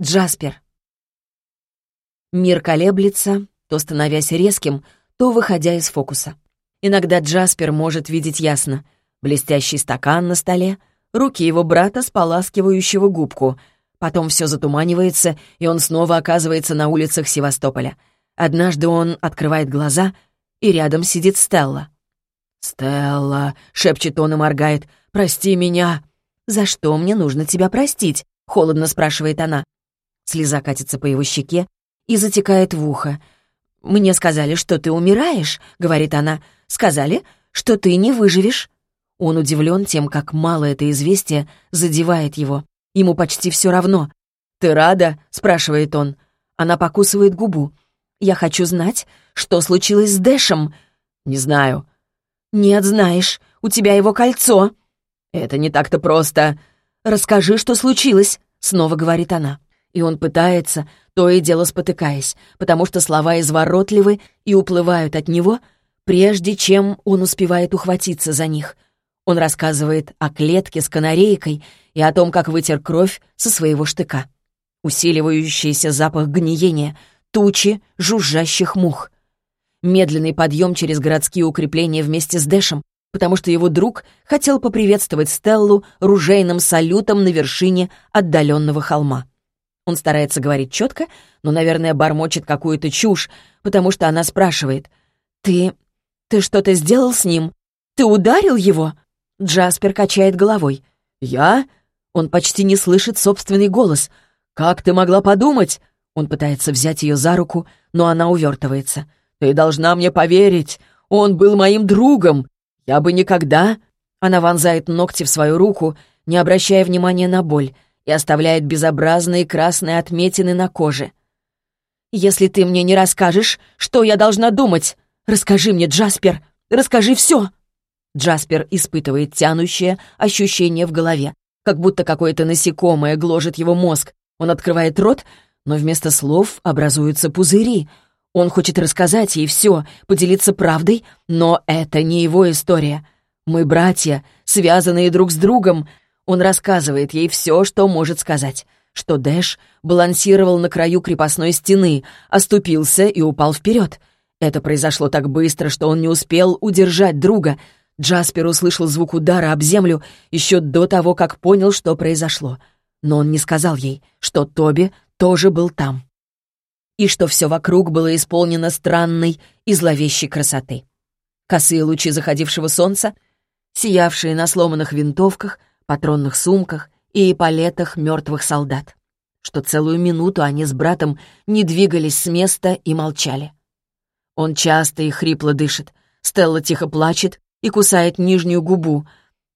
Джаспер. Мир колеблется, то становясь резким, то выходя из фокуса. Иногда Джаспер может видеть ясно. Блестящий стакан на столе, руки его брата, споласкивающего губку. Потом все затуманивается, и он снова оказывается на улицах Севастополя. Однажды он открывает глаза, и рядом сидит Стелла. «Стелла», — шепчет он и моргает, — «прости меня». «За что мне нужно тебя простить?» — холодно спрашивает она. Слеза катится по его щеке и затекает в ухо. «Мне сказали, что ты умираешь», — говорит она. «Сказали, что ты не выживешь». Он удивлен тем, как мало это известие задевает его. Ему почти все равно. «Ты рада?» — спрашивает он. Она покусывает губу. «Я хочу знать, что случилось с Дэшем». «Не знаю». «Нет, знаешь, у тебя его кольцо». «Это не так-то просто. Расскажи, что случилось», — снова говорит она. И он пытается, то и дело спотыкаясь, потому что слова изворотливы и уплывают от него, прежде чем он успевает ухватиться за них. Он рассказывает о клетке с канарейкой и о том, как вытер кровь со своего штыка. Усиливающийся запах гниения, тучи жужжащих мух. Медленный подъем через городские укрепления вместе с Дэшем, потому что его друг хотел поприветствовать Стеллу ружейным салютом на вершине отдаленного холма. Он старается говорить четко, но, наверное, бормочет какую-то чушь, потому что она спрашивает. «Ты... ты что-то сделал с ним? Ты ударил его?» Джаспер качает головой. «Я?» Он почти не слышит собственный голос. «Как ты могла подумать?» Он пытается взять ее за руку, но она увертывается. «Ты должна мне поверить. Он был моим другом. Я бы никогда...» Она вонзает ногти в свою руку, не обращая внимания на боль и оставляет безобразные красные отметины на коже. «Если ты мне не расскажешь, что я должна думать? Расскажи мне, Джаспер! Расскажи все!» Джаспер испытывает тянущее ощущение в голове, как будто какое-то насекомое гложет его мозг. Он открывает рот, но вместо слов образуются пузыри. Он хочет рассказать ей все, поделиться правдой, но это не его история. Мы братья, связанные друг с другом, он рассказывает ей все, что может сказать. Что Дэш балансировал на краю крепостной стены, оступился и упал вперед. Это произошло так быстро, что он не успел удержать друга. Джаспер услышал звук удара об землю еще до того, как понял, что произошло. Но он не сказал ей, что Тоби тоже был там. И что все вокруг было исполнено странной и зловещей красоты. Косые лучи заходившего солнца, сиявшие на сломанных винтовках, патронных сумках и палетах мертвых солдат, что целую минуту они с братом не двигались с места и молчали. Он часто и хрипло дышит, Стелла тихо плачет и кусает нижнюю губу.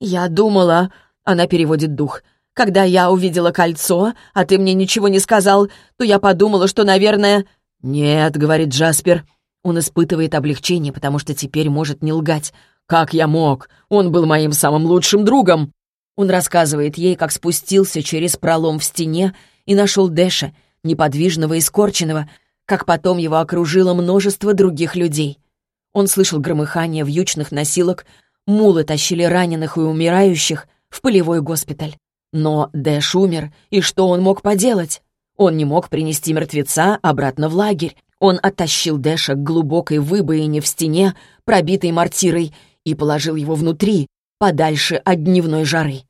«Я думала...» — она переводит дух. «Когда я увидела кольцо, а ты мне ничего не сказал, то я подумала, что, наверное...» «Нет», — говорит Джаспер. Он испытывает облегчение, потому что теперь может не лгать. «Как я мог? Он был моим самым лучшим другом!» Он рассказывает ей, как спустился через пролом в стене и нашел Дэша, неподвижного и скорченного, как потом его окружило множество других людей. Он слышал громыхание вьючных носилок, мулы тащили раненых и умирающих в полевой госпиталь. Но Дэш умер, и что он мог поделать? Он не мог принести мертвеца обратно в лагерь. Он оттащил Дэша к глубокой выбоине в стене, пробитой мортирой, и положил его внутри, подальше от дневной жары.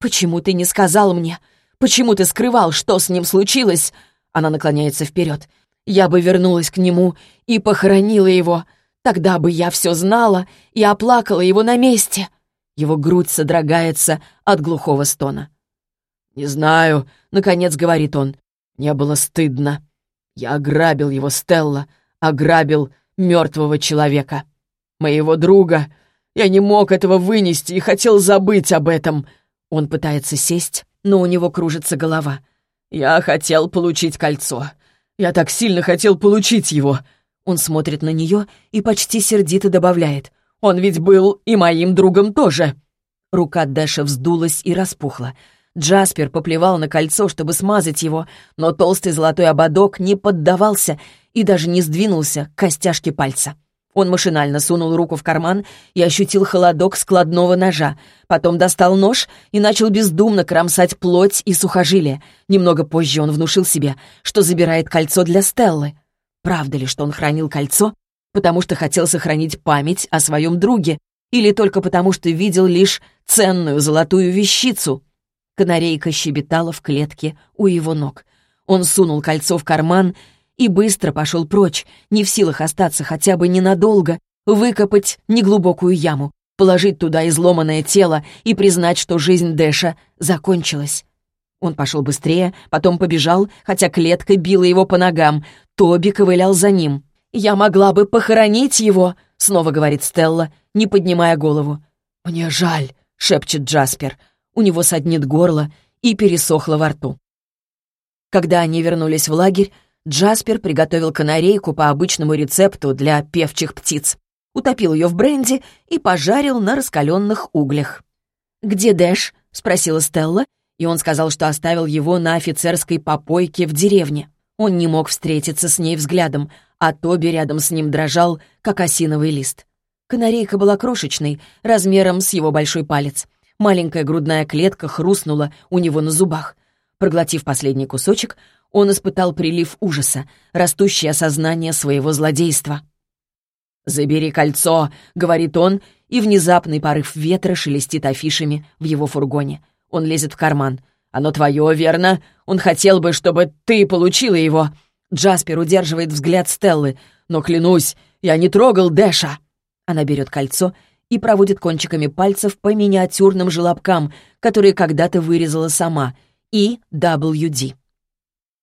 «Почему ты не сказал мне? Почему ты скрывал, что с ним случилось?» Она наклоняется вперед. «Я бы вернулась к нему и похоронила его. Тогда бы я все знала и оплакала его на месте». Его грудь содрогается от глухого стона. «Не знаю», — наконец говорит он. «Не было стыдно. Я ограбил его, Стелла, ограбил мертвого человека. Моего друга. Я не мог этого вынести и хотел забыть об этом. Он пытается сесть, но у него кружится голова. «Я хотел получить кольцо. Я так сильно хотел получить его!» Он смотрит на нее и почти сердито добавляет. «Он ведь был и моим другом тоже!» Рука Дэша вздулась и распухла. Джаспер поплевал на кольцо, чтобы смазать его, но толстый золотой ободок не поддавался и даже не сдвинулся к костяшке пальца. Он машинально сунул руку в карман и ощутил холодок складного ножа. Потом достал нож и начал бездумно кромсать плоть и сухожилия. Немного позже он внушил себе, что забирает кольцо для Стеллы. Правда ли, что он хранил кольцо, потому что хотел сохранить память о своем друге, или только потому что видел лишь ценную золотую вещицу? Канарейка щебетала в клетке у его ног. Он сунул кольцо в карман и быстро пошел прочь, не в силах остаться хотя бы ненадолго, выкопать неглубокую яму, положить туда изломанное тело и признать, что жизнь Дэша закончилась. Он пошел быстрее, потом побежал, хотя клетка била его по ногам. Тоби ковылял за ним. «Я могла бы похоронить его», — снова говорит Стелла, не поднимая голову. «Мне жаль», — шепчет Джаспер. У него саднит горло и пересохло во рту. Когда они вернулись в лагерь, Джаспер приготовил канарейку по обычному рецепту для певчих птиц, утопил ее в бренди и пожарил на раскаленных углях. «Где Дэш?» — спросила Стелла, и он сказал, что оставил его на офицерской попойке в деревне. Он не мог встретиться с ней взглядом, а Тоби рядом с ним дрожал, как осиновый лист. Канарейка была крошечной, размером с его большой палец. Маленькая грудная клетка хрустнула у него на зубах. Проглотив последний кусочек, он испытал прилив ужаса, растущее осознание своего злодейства. «Забери кольцо», — говорит он, и внезапный порыв ветра шелестит афишами в его фургоне. Он лезет в карман. «Оно твое, верно? Он хотел бы, чтобы ты получила его». Джаспер удерживает взгляд Стеллы. «Но клянусь, я не трогал Дэша». Она берет кольцо и проводит кончиками пальцев по миниатюрным желобкам, которые когда-то вырезала сама. И WD.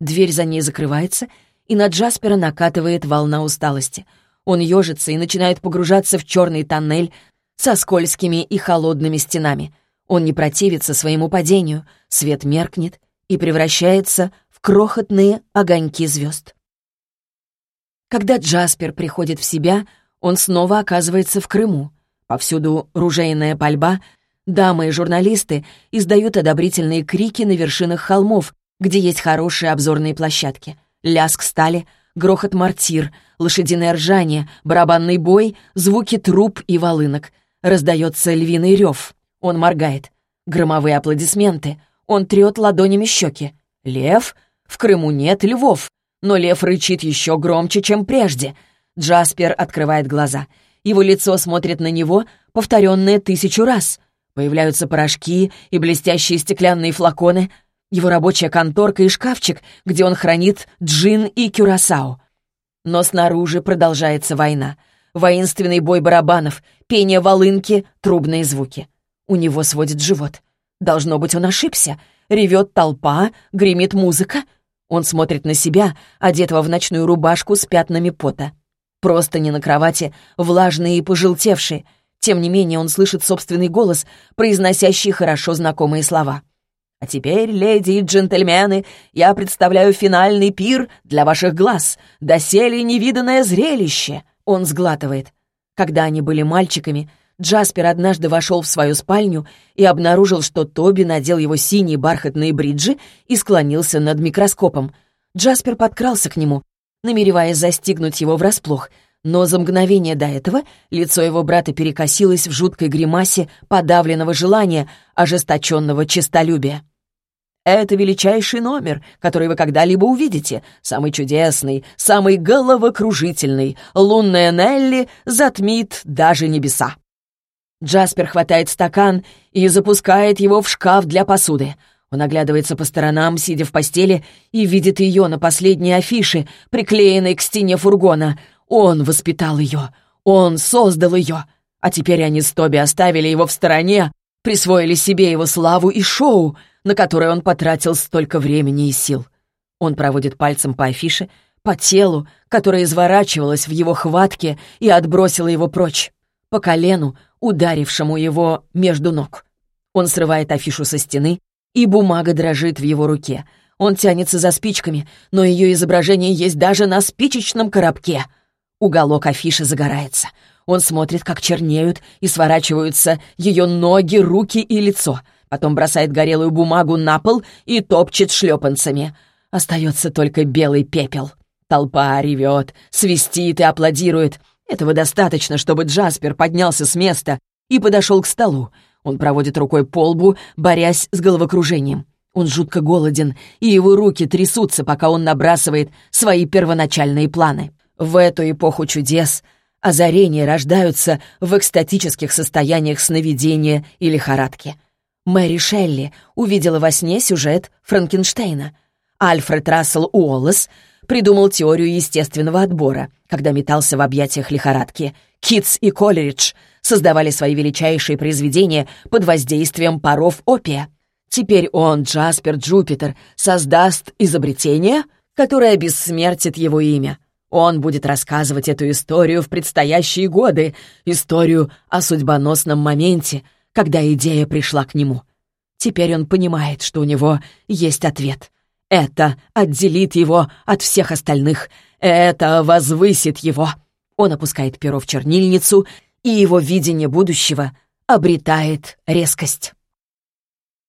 Дверь за ней закрывается, и на Джаспера накатывает волна усталости. Он ежится и начинает погружаться в черный тоннель со скользкими и холодными стенами. Он не противится своему падению, свет меркнет и превращается в крохотные огоньки звезд. Когда Джаспер приходит в себя, он снова оказывается в Крыму. Повсюду ружейная пальба, дамы и журналисты издают одобрительные крики на вершинах холмов, где есть хорошие обзорные площадки. Ляск стали, грохот мортир, лошадиное ржание, барабанный бой, звуки труб и волынок. Раздается львиный рев. Он моргает. Громовые аплодисменты. Он трет ладонями щеки. Лев? В Крыму нет львов. Но лев рычит еще громче, чем прежде. Джаспер открывает глаза. Его лицо смотрит на него, повторенное тысячу раз. Появляются порошки и блестящие стеклянные флаконы — его рабочая конторка и шкафчик, где он хранит джин и кюрасао. Но снаружи продолжается война. Воинственный бой барабанов, пение волынки, трубные звуки. У него сводит живот. Должно быть, он ошибся. Ревет толпа, гремит музыка. Он смотрит на себя, одетого в ночную рубашку с пятнами пота. Просто не на кровати, влажные и пожелтевшие. Тем не менее, он слышит собственный голос, произносящий хорошо знакомые слова. А теперь, леди и джентльмены, я представляю финальный пир для ваших глаз. Доселе невиданное зрелище!» Он сглатывает. Когда они были мальчиками, Джаспер однажды вошел в свою спальню и обнаружил, что Тоби надел его синие бархатные бриджи и склонился над микроскопом. Джаспер подкрался к нему, намереваясь застигнуть его врасплох, но за мгновение до этого лицо его брата перекосилось в жуткой гримасе подавленного желания, ожесточенного честолюбия. Это величайший номер, который вы когда-либо увидите. Самый чудесный, самый головокружительный. Лунная Нелли затмит даже небеса. Джаспер хватает стакан и запускает его в шкаф для посуды. Он оглядывается по сторонам, сидя в постели, и видит ее на последней афише, приклеенной к стене фургона. Он воспитал ее. Он создал ее. А теперь они с Тоби оставили его в стороне, присвоили себе его славу и шоу — на которое он потратил столько времени и сил. Он проводит пальцем по афише, по телу, которое изворачивалось в его хватке и отбросило его прочь, по колену, ударившему его между ног. Он срывает афишу со стены, и бумага дрожит в его руке. Он тянется за спичками, но ее изображение есть даже на спичечном коробке. Уголок афиши загорается. Он смотрит, как чернеют и сворачиваются ее ноги, руки и лицо — потом бросает горелую бумагу на пол и топчет шлепанцами. Остается только белый пепел. Толпа ревет, свистит и аплодирует. Этого достаточно, чтобы Джаспер поднялся с места и подошел к столу. Он проводит рукой по лбу, борясь с головокружением. Он жутко голоден, и его руки трясутся, пока он набрасывает свои первоначальные планы. В эту эпоху чудес озарения рождаются в экстатических состояниях сновидения и лихорадки. Мэри Шелли увидела во сне сюжет Франкенштейна. Альфред Рассел Уоллес придумал теорию естественного отбора, когда метался в объятиях лихорадки. Китс и Колеридж создавали свои величайшие произведения под воздействием паров опия. Теперь он, Джаспер Джупитер, создаст изобретение, которое бессмертит его имя. Он будет рассказывать эту историю в предстоящие годы, историю о судьбоносном моменте, когда идея пришла к нему. Теперь он понимает, что у него есть ответ. Это отделит его от всех остальных. Это возвысит его. Он опускает перо в чернильницу, и его видение будущего обретает резкость.